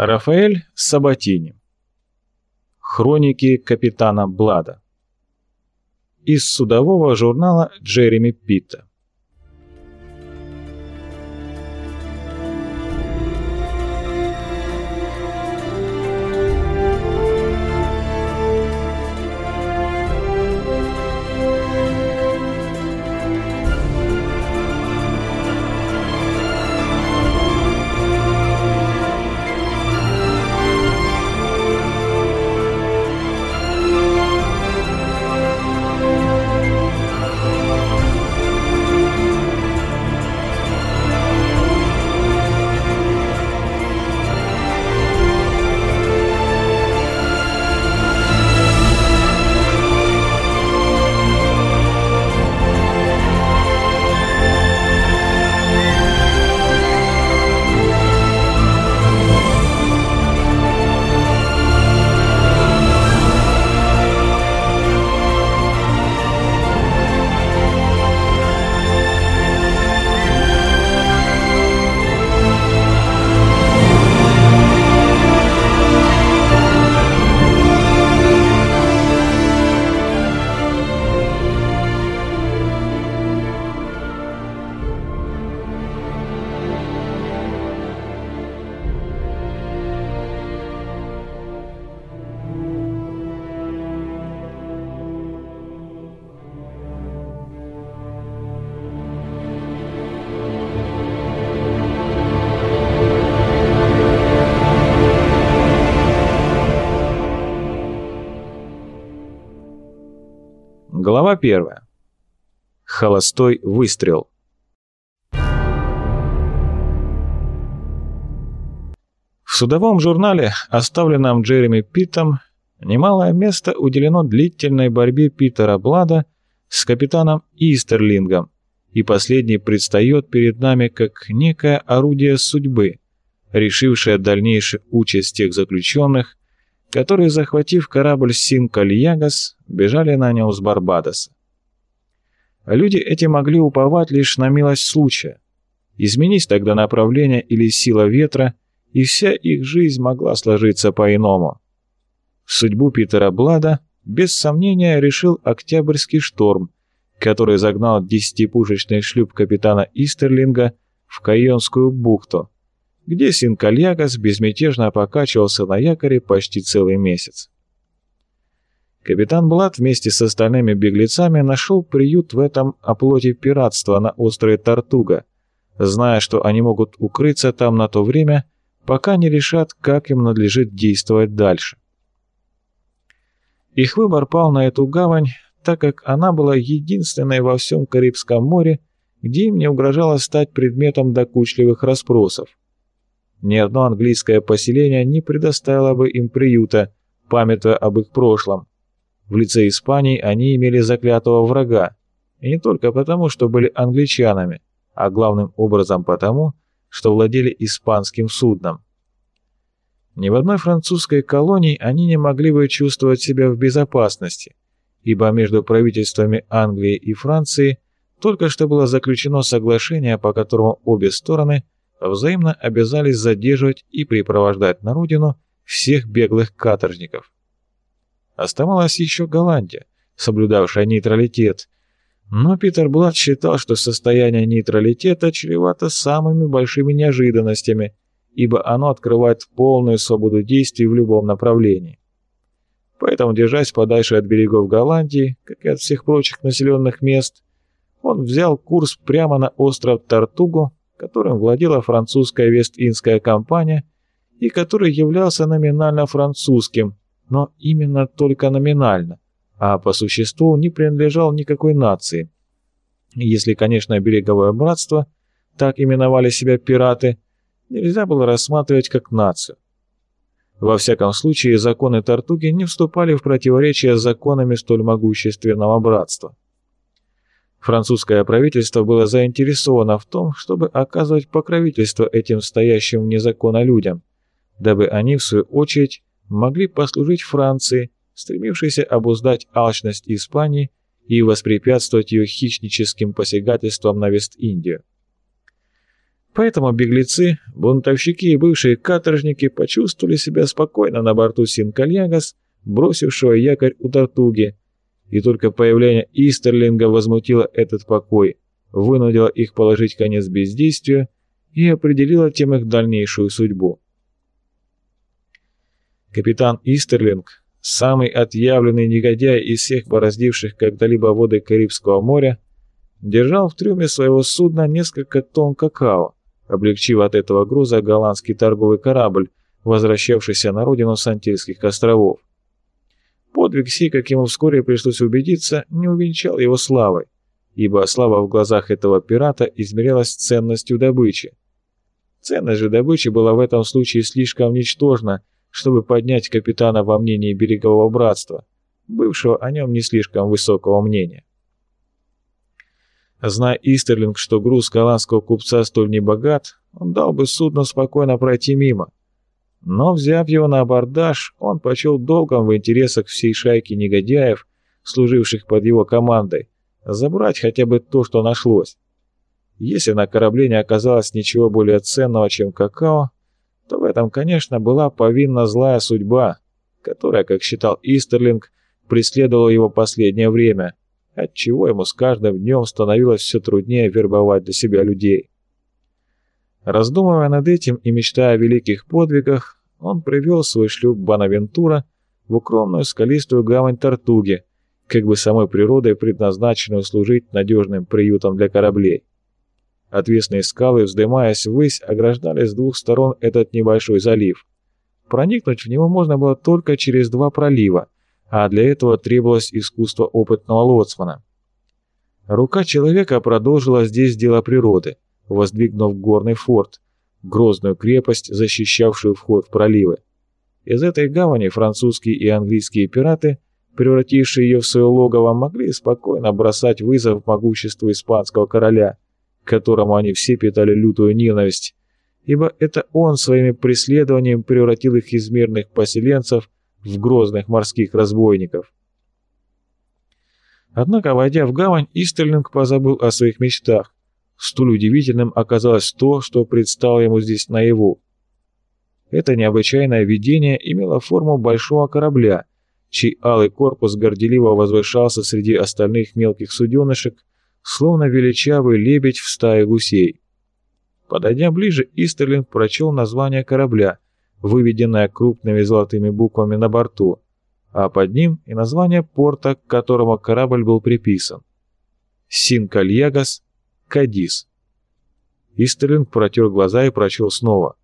Рафаэль Сабатини. Хроники капитана Блада. Из судового журнала Джереми Питта. Глава первая. Холостой выстрел. В судовом журнале, оставленном Джереми Питтом, немалое место уделено длительной борьбе Питера Блада с капитаном Истерлингом, и последний предстает перед нами как некое орудие судьбы, решившее дальнейшую участь тех заключенных, которые, захватив корабль Син-Кальягас, бежали на нем с Барбадоса. Люди эти могли уповать лишь на милость случая. Изменись тогда направление или сила ветра, и вся их жизнь могла сложиться по-иному. Судьбу Питера Блада без сомнения решил Октябрьский шторм, который загнал десятипушечный шлюп капитана Истерлинга в Кайонскую бухту, где Синкальягас безмятежно покачивался на якоре почти целый месяц. Капитан Блад вместе с остальными беглецами нашел приют в этом оплоте пиратства на острове Тартуга, зная, что они могут укрыться там на то время, пока не решат, как им надлежит действовать дальше. Их выбор пал на эту гавань, так как она была единственной во всем Карибском море, где им не угрожало стать предметом докучливых расспросов. Ни одно английское поселение не предоставило бы им приюта, памятуя об их прошлом. В лице Испании они имели заклятого врага, и не только потому, что были англичанами, а главным образом потому, что владели испанским судном. Ни в одной французской колонии они не могли бы чувствовать себя в безопасности, ибо между правительствами Англии и Франции только что было заключено соглашение, по которому обе стороны – взаимно обязались задерживать и припровождать на родину всех беглых каторжников. Оставалась еще Голландия, соблюдавшая нейтралитет, но Питер Блад считал, что состояние нейтралитета чревато самыми большими неожиданностями, ибо оно открывает полную свободу действий в любом направлении. Поэтому, держась подальше от берегов Голландии, как и от всех прочих населенных мест, он взял курс прямо на остров Тартугу, которым владела французская Вест-Индская компания и который являлся номинально французским, но именно только номинально, а по существу не принадлежал никакой нации. Если, конечно, береговое братство, так именовали себя пираты, нельзя было рассматривать как нацию. Во всяком случае, законы Тартуги не вступали в противоречие с законами столь могущественного братства. Французское правительство было заинтересовано в том, чтобы оказывать покровительство этим стоящим вне закона людям, дабы они, в свою очередь, могли послужить Франции, стремившейся обуздать алчность Испании и воспрепятствовать ее хищническим посягательствам на Вест-Индию. Поэтому беглецы, бунтовщики и бывшие каторжники почувствовали себя спокойно на борту Синкальягас, бросившего якорь у Тартуги, и только появление Истерлинга возмутило этот покой, вынудило их положить конец бездействию и определило тем их дальнейшую судьбу. Капитан Истерлинг, самый отъявленный негодяй из всех бороздивших когда-либо воды Карибского моря, держал в трюме своего судна несколько тонн какао, облегчив от этого груза голландский торговый корабль, возвращавшийся на родину с Антильских островов. Подвиг сей, как ему вскоре пришлось убедиться, не увенчал его славой, ибо слава в глазах этого пирата измерялась ценностью добычи. Ценность же добычи была в этом случае слишком ничтожна, чтобы поднять капитана во мнении берегового братства, бывшего о нем не слишком высокого мнения. Зная Истерлинг, что груз голландского купца столь небогат, он дал бы судно спокойно пройти мимо. Но, взяв его на абордаж, он почел долгом в интересах всей шайки негодяев, служивших под его командой, забрать хотя бы то, что нашлось. Если на корабле не оказалось ничего более ценного, чем какао, то в этом, конечно, была повинна злая судьба, которая, как считал Истерлинг, преследовала его последнее время, отчего ему с каждым днем становилось все труднее вербовать для себя людей. Раздумывая над этим и мечтая о великих подвигах, он привел свой шлюп Бонавентура в укромную скалистую гавань Тартуги, как бы самой природой предназначенную служить надежным приютом для кораблей. Отвесные скалы, вздымаясь ввысь, ограждали с двух сторон этот небольшой залив. Проникнуть в него можно было только через два пролива, а для этого требовалось искусство опытного лоцмана. Рука человека продолжила здесь дело природы, воздвигнув горный форт, грозную крепость, защищавшую вход в проливы. Из этой гавани французские и английские пираты, превратившие ее в свое логово, могли спокойно бросать вызов могуществу испанского короля, к которому они все питали лютую ненависть, ибо это он своими преследованиями превратил их из мирных поселенцев в грозных морских разбойников. Однако, войдя в гавань, Истерлинг позабыл о своих мечтах. Столь удивительным оказалось то, что предстало ему здесь наяву. Это необычайное видение имело форму большого корабля, чей алый корпус горделиво возвышался среди остальных мелких суденышек, словно величавый лебедь в стае гусей. Подойдя ближе, Истерлинг прочел название корабля, выведенное крупными золотыми буквами на борту, а под ним и название порта, к которому корабль был приписан. Синкальягас, Кадис. Истерлинг протер глаза и прочел снова.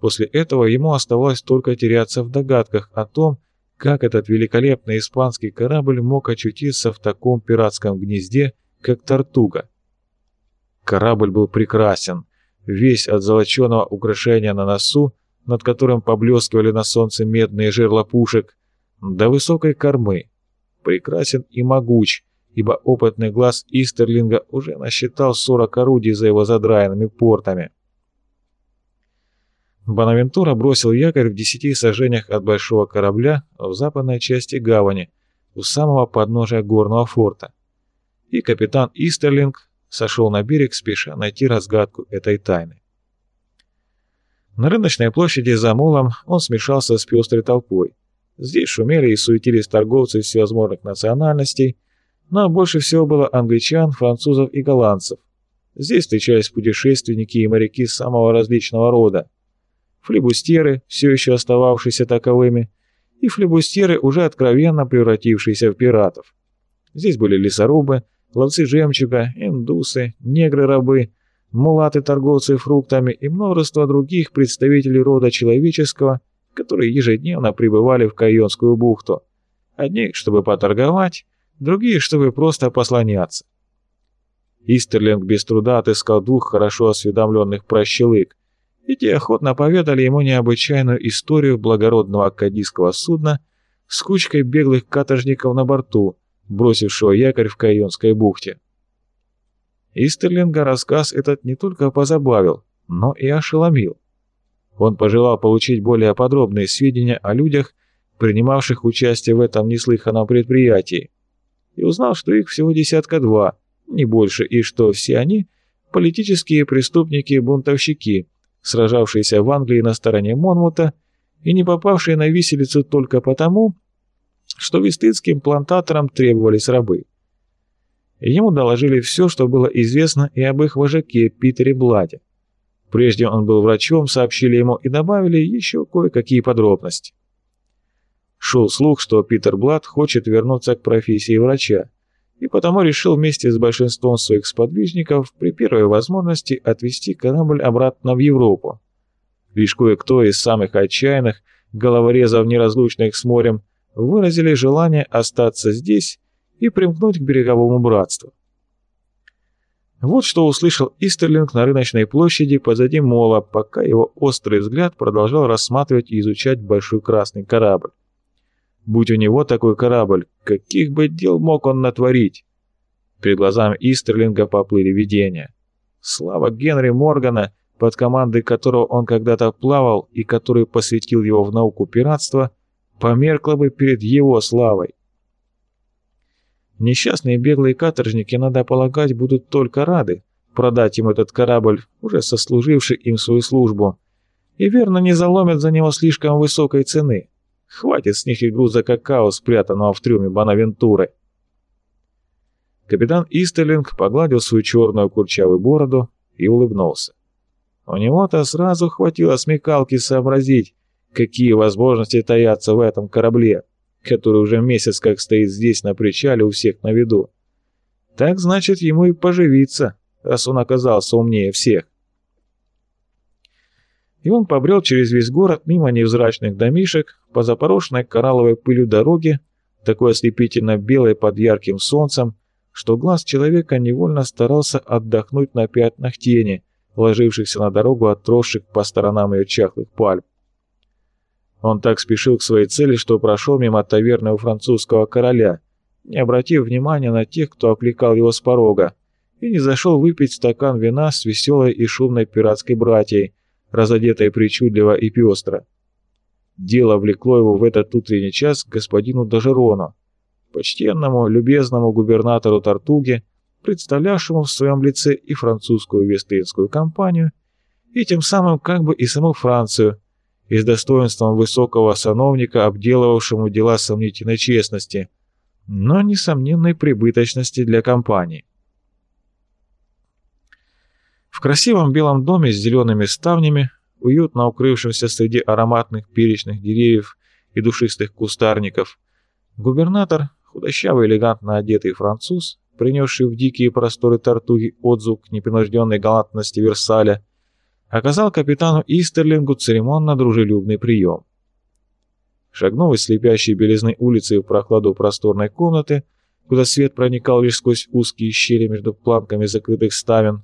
После этого ему оставалось только теряться в догадках о том, как этот великолепный испанский корабль мог очутиться в таком пиратском гнезде, как Тартуга. Корабль был прекрасен, весь от золоченого украшения на носу над которым поблескивали на солнце медные жерла пушек, до высокой кормы. Прекрасен и могуч, ибо опытный глаз Истерлинга уже насчитал 40 орудий за его задраенными портами. Бонавентура бросил якорь в десяти сажениях от большого корабля в западной части гавани, у самого подножия горного форта. И капитан Истерлинг сошел на берег, спеша найти разгадку этой тайны. На рыночной площади за молом он смешался с пестрой толпой. Здесь шумели и суетились торговцы всевозможных национальностей, но больше всего было англичан, французов и голландцев. Здесь встречались путешественники и моряки самого различного рода. Флебустеры, все еще остававшиеся таковыми, и флебустеры, уже откровенно превратившиеся в пиратов. Здесь были лесорубы, ловцы жемчуга, индусы, негры-рабы, мулаты, торговцы фруктами и множество других представителей рода человеческого, которые ежедневно прибывали в Кайонскую бухту. Одни, чтобы поторговать, другие, чтобы просто послоняться. Истерлинг без труда отыскал двух хорошо осведомленных прощелык, и те охотно поведали ему необычайную историю благородного акадийского судна с кучкой беглых каторжников на борту, бросившего якорь в Кайонской бухте. Истерлинга рассказ этот не только позабавил, но и ошеломил. Он пожелал получить более подробные сведения о людях, принимавших участие в этом неслыханном предприятии, и узнал, что их всего десятка два, не больше, и что все они политические преступники и бунтовщики, сражавшиеся в Англии на стороне Монмута и не попавшие на виселицу только потому, что вестынским плантаторам требовались рабы. Ему доложили все, что было известно и об их вожаке Питере Бладе. Прежде он был врачом, сообщили ему и добавили еще кое-какие подробности. Шел слух, что Питер Блад хочет вернуться к профессии врача, и потому решил вместе с большинством своих сподвижников при первой возможности отвезти корабль обратно в Европу. Лишь кое-кто из самых отчаянных, головорезов, неразлучных с морем, выразили желание остаться здесь и примкнуть к береговому братству. Вот что услышал Истерлинг на рыночной площади позади мола, пока его острый взгляд продолжал рассматривать и изучать большой красный корабль. Будь у него такой корабль, каких бы дел мог он натворить? Перед глазами Истерлинга поплыли видения. Слава Генри Моргана, под командой которого он когда-то плавал и который посвятил его в науку пиратства, померкла бы перед его славой. Несчастные беглые каторжники, надо полагать, будут только рады продать им этот корабль, уже сослуживший им свою службу, и верно не заломят за него слишком высокой цены. Хватит с них и груза какао, спрятанного в трюме Бонавентуры. Капитан Истерлинг погладил свою черную курчавую бороду и улыбнулся. У него-то сразу хватило смекалки сообразить, какие возможности таятся в этом корабле, который уже месяц как стоит здесь на причале у всех на виду. Так значит, ему и поживиться, раз он оказался умнее всех и он побрел через весь город мимо невзрачных домишек по запорошенной коралловой пылью дороге, такой ослепительно белой под ярким солнцем, что глаз человека невольно старался отдохнуть на пятнах тени, ложившихся на дорогу от тросших по сторонам ее чахлых пальм. Он так спешил к своей цели, что прошел мимо таверны у французского короля, не обратив внимания на тех, кто окликал его с порога, и не зашел выпить стакан вина с веселой и шумной пиратской братьей, разодетая причудливо и пестро. Дело влекло его в этот утренний час к господину Дажерону, почтенному, любезному губернатору Тартуги, представлявшему в своем лице и французскую вестынскую компанию, и тем самым как бы и саму Францию, и с достоинством высокого сановника, обделывавшему дела сомнительной честности, но несомненной прибыточности для компании. В красивом белом доме с зелеными ставнями, уютно укрывшемся среди ароматных перечных деревьев и душистых кустарников, губернатор, худощавый элегантно одетый француз, принесший в дикие просторы Тартуги отзвук непринужденной галантности Версаля, оказал капитану Истерлингу церемонно дружелюбный прием. Шагнув из слепящей белизны улицы в прохладу просторной комнаты, куда свет проникал лишь сквозь узкие щели между планками закрытых ставен,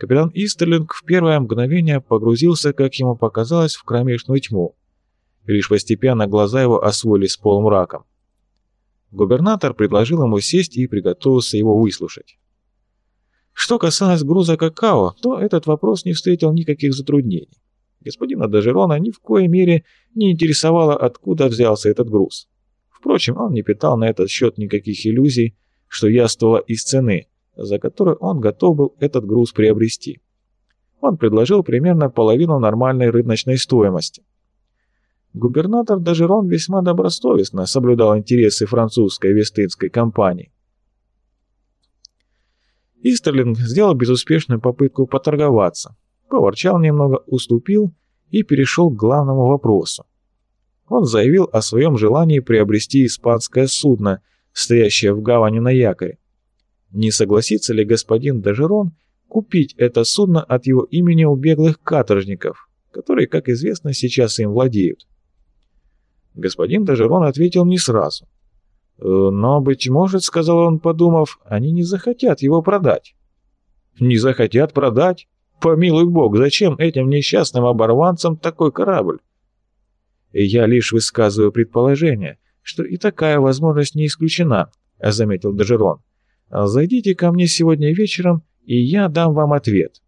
Капитан Истерлинг в первое мгновение погрузился, как ему показалось, в кромешную тьму, лишь постепенно глаза его освоились с полумраком. Губернатор предложил ему сесть и приготовился его выслушать. Что касалось груза какао, то этот вопрос не встретил никаких затруднений. Господина Дажерона ни в коей мере не интересовало, откуда взялся этот груз. Впрочем, он не питал на этот счет никаких иллюзий, что яствовало из цены, за которую он готов был этот груз приобрести. Он предложил примерно половину нормальной рыночной стоимости. Губернатор Дажерон весьма добросовестно соблюдал интересы французской вестынской компании. Истерлинг сделал безуспешную попытку поторговаться, поворчал немного, уступил и перешел к главному вопросу. Он заявил о своем желании приобрести испанское судно, стоящее в гавани на якоре, не согласится ли господин Дежерон купить это судно от его имени у беглых каторжников, которые, как известно, сейчас им владеют? Господин Дежерон ответил не сразу. «Э, «Но, быть может, — сказал он, подумав, — они не захотят его продать». «Не захотят продать? Помилуй бог, зачем этим несчастным оборванцам такой корабль?» «Я лишь высказываю предположение, что и такая возможность не исключена», — заметил Дежерон. Зайдите ко мне сегодня вечером, и я дам вам ответ.